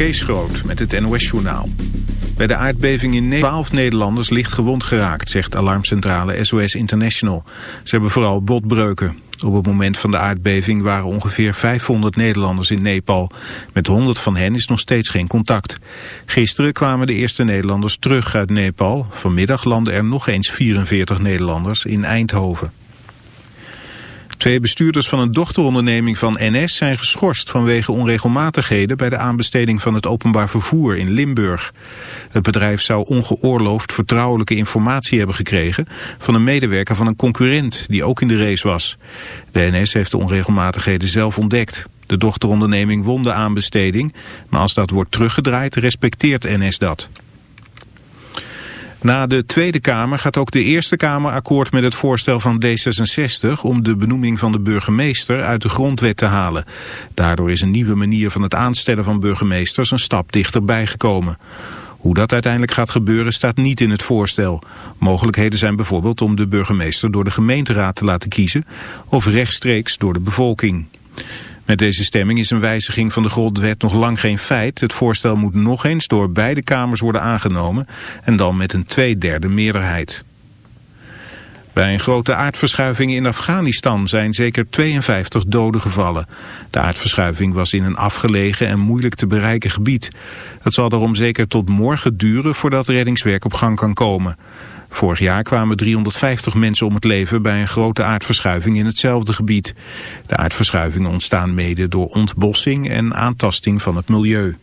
Kees Groot met het NOS-journaal. Bij de aardbeving in Nepal 12 Nederlanders licht gewond geraakt, zegt alarmcentrale SOS International. Ze hebben vooral botbreuken. Op het moment van de aardbeving waren ongeveer 500 Nederlanders in Nepal. Met 100 van hen is nog steeds geen contact. Gisteren kwamen de eerste Nederlanders terug uit Nepal. Vanmiddag landen er nog eens 44 Nederlanders in Eindhoven. Twee bestuurders van een dochteronderneming van NS zijn geschorst vanwege onregelmatigheden bij de aanbesteding van het openbaar vervoer in Limburg. Het bedrijf zou ongeoorloofd vertrouwelijke informatie hebben gekregen van een medewerker van een concurrent die ook in de race was. De NS heeft de onregelmatigheden zelf ontdekt. De dochteronderneming won de aanbesteding, maar als dat wordt teruggedraaid respecteert NS dat. Na de Tweede Kamer gaat ook de Eerste Kamer akkoord met het voorstel van D66 om de benoeming van de burgemeester uit de grondwet te halen. Daardoor is een nieuwe manier van het aanstellen van burgemeesters een stap dichterbij gekomen. Hoe dat uiteindelijk gaat gebeuren staat niet in het voorstel. Mogelijkheden zijn bijvoorbeeld om de burgemeester door de gemeenteraad te laten kiezen of rechtstreeks door de bevolking. Met deze stemming is een wijziging van de grondwet nog lang geen feit. Het voorstel moet nog eens door beide kamers worden aangenomen en dan met een tweederde meerderheid. Bij een grote aardverschuiving in Afghanistan zijn zeker 52 doden gevallen. De aardverschuiving was in een afgelegen en moeilijk te bereiken gebied. Het zal daarom zeker tot morgen duren voordat reddingswerk op gang kan komen. Vorig jaar kwamen 350 mensen om het leven bij een grote aardverschuiving in hetzelfde gebied. De aardverschuivingen ontstaan mede door ontbossing en aantasting van het milieu.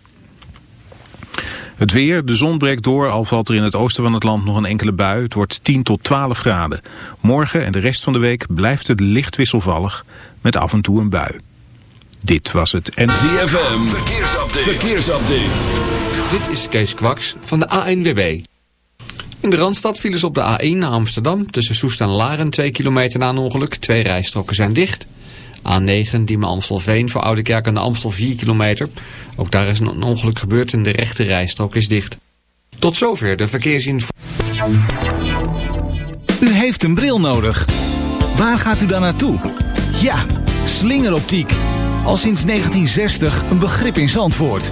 Het weer, de zon breekt door, al valt er in het oosten van het land nog een enkele bui. Het wordt 10 tot 12 graden. Morgen en de rest van de week blijft het licht wisselvallig, met af en toe een bui. Dit was het en... ZFM, verkeersupdate. verkeersupdate. Dit is Kees Kwaks van de ANWB. In de Randstad vielen ze op de A1 naar Amsterdam. Tussen Soest en Laren 2 kilometer na een ongeluk. Twee rijstroken zijn dicht. A9 Diemen Amstelveen voor Oudekerk aan de Amstel 4 kilometer. Ook daar is een ongeluk gebeurd en de rechte rijstrook is dicht. Tot zover de verkeersinformatie. U heeft een bril nodig. Waar gaat u dan naartoe? Ja, slingeroptiek. Al sinds 1960 een begrip in Zandvoort.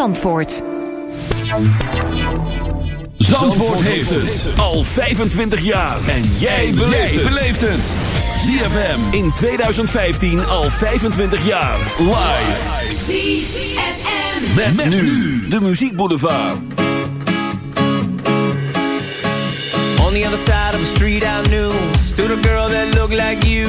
Zandvoort. Zandvoort heeft het al 25 jaar. En jij beleeft het. ZFM in 2015 al 25 jaar. Live. ZFM. Met, met nu de Muziek Boulevard. On the other side of the street I knew Stood a girl that looked like you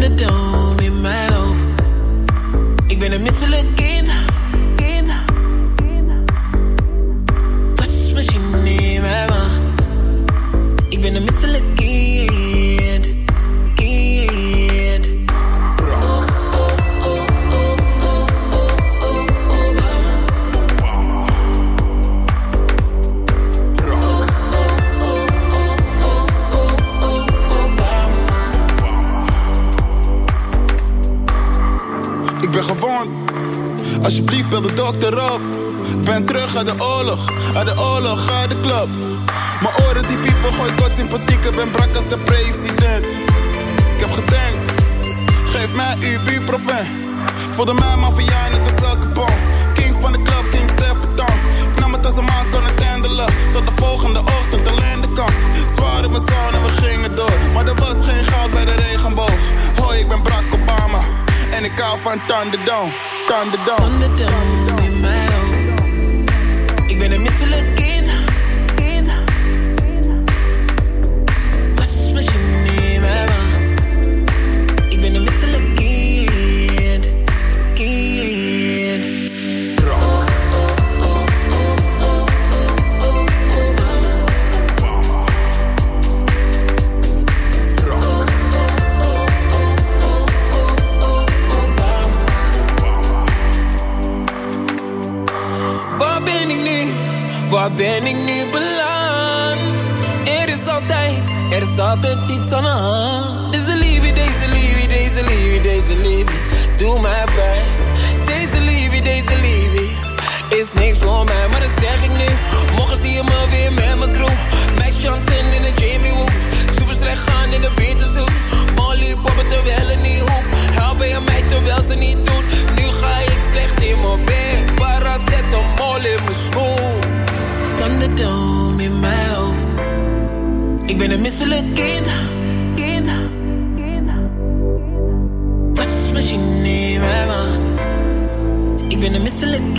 Thunderdome in mijn hoofd. Ik ben een misselijk kind. Terug uit de oorlog, uit de oorlog, uit de club. Mijn oren die piepen, gooi kort sympathiek. Ben brak als de president. Ik heb gedenkt, geef mij ibuprofen. Voelde mij maffia net een zakkenbom. King van de club, King Stefan. Ik nam het als een man kon het handelen. Tot de volgende ochtend alleen de kant. Zwaar in mijn zon en we gingen door. Maar er was geen goud bij de regenboog. Hoi, ik ben Barack Obama. En ik hou van Thunderdome. Thunderdome. Thunderdome hoofd. Ik ben hand. Deze liefde, deze liefde, deze liefde, deze liefde, doe mij pijn. Deze liefde, deze liefde, is niks voor mij, maar dat zeg ik nu. Morgen zie je me weer met mijn crew. Max Chanten in de Jamie Woo. Super slecht gaan in de Beterzoek. Molly poppen terwijl het niet hoeft. Helpen je mij terwijl ze niet doet. Nu ga ik slecht in mijn bed. Para zet een mol in mijn smoel. Thunderdome in mijn hoofd. Ik ben een misselijk. Kind. Ik ben een misselijk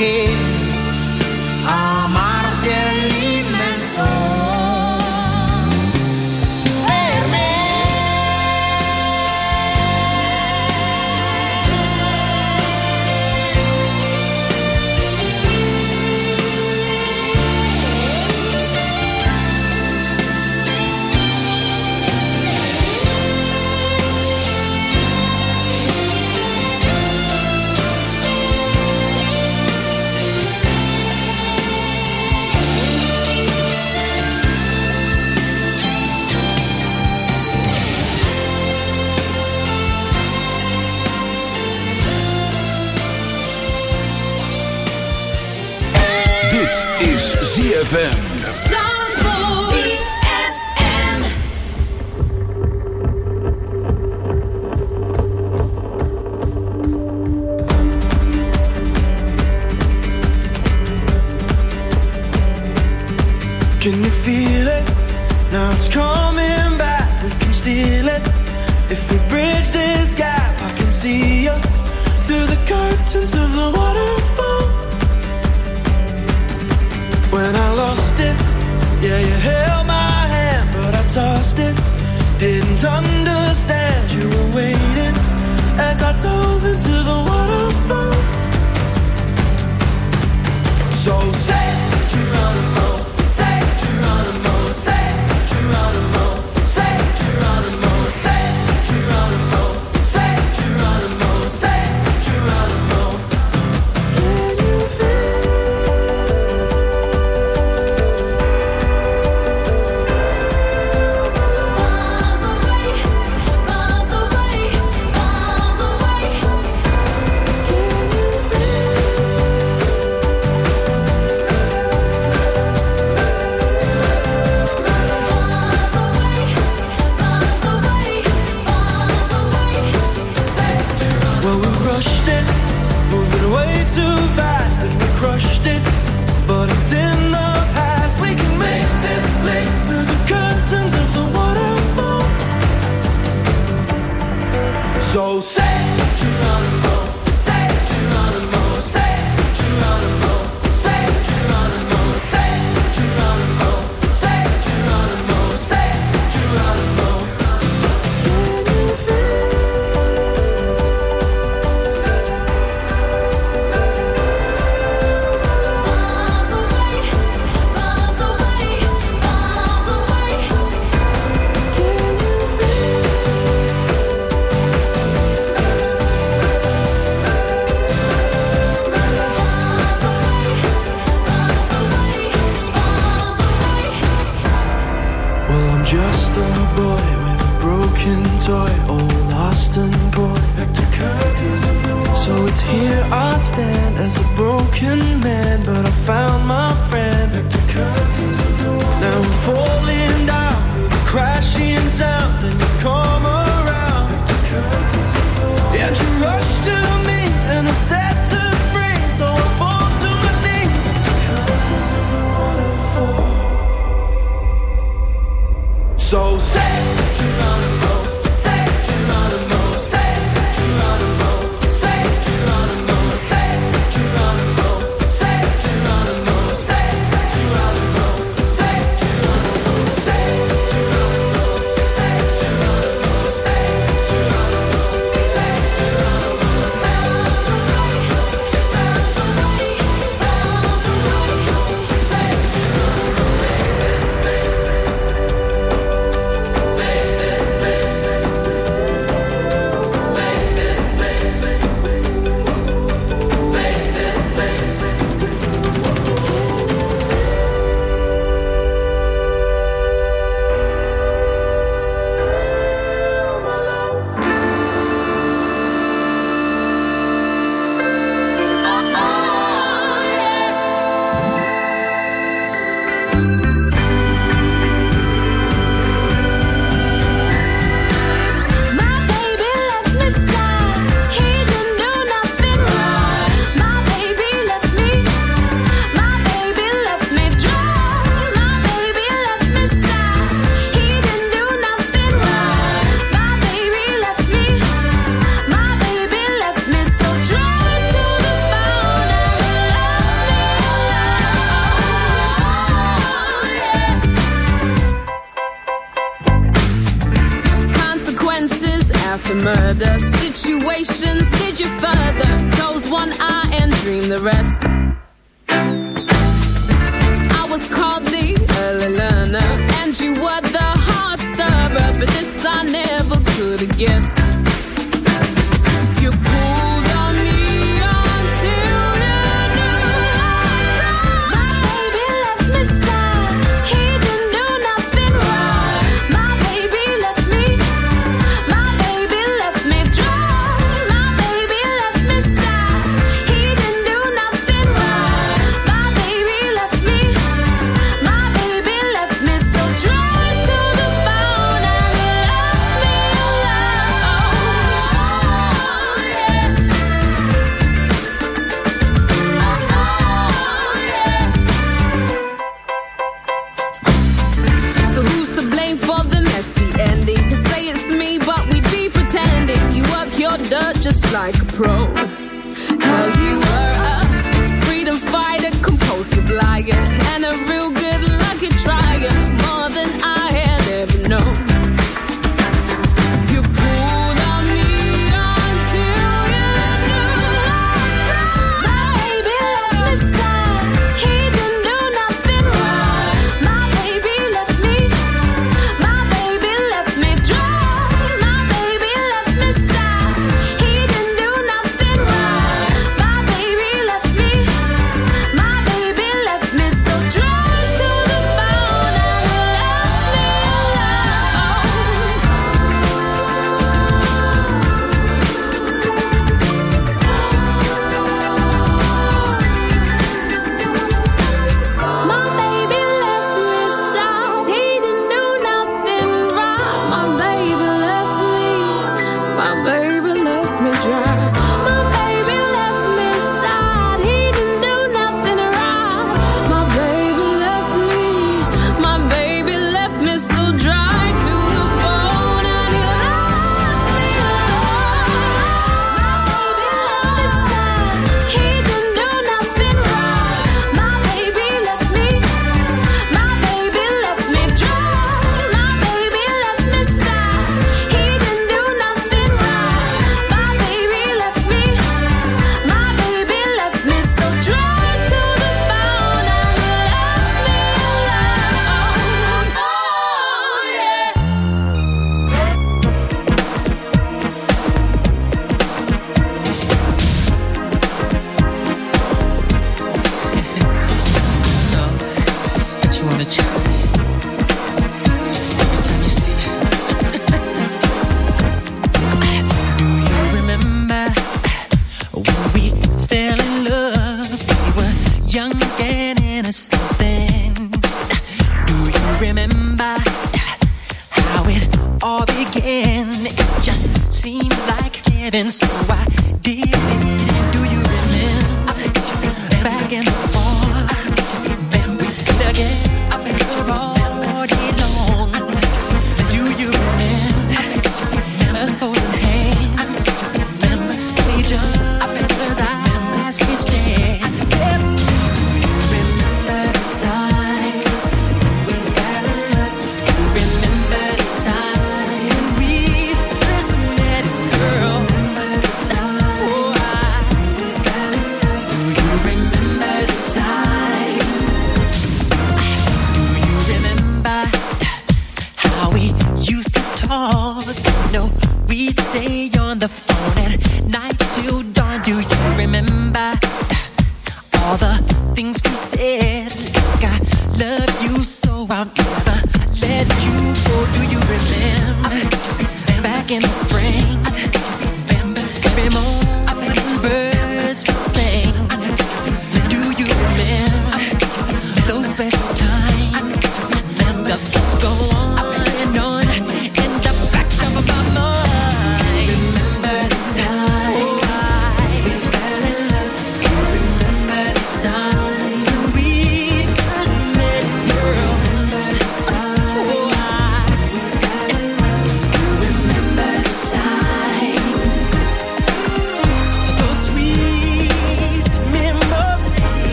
Hey.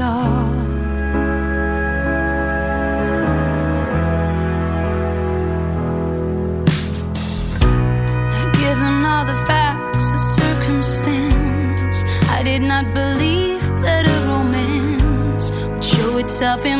it all. Given all the facts and circumstance, I did not believe that a romance would show itself in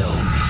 Tell me.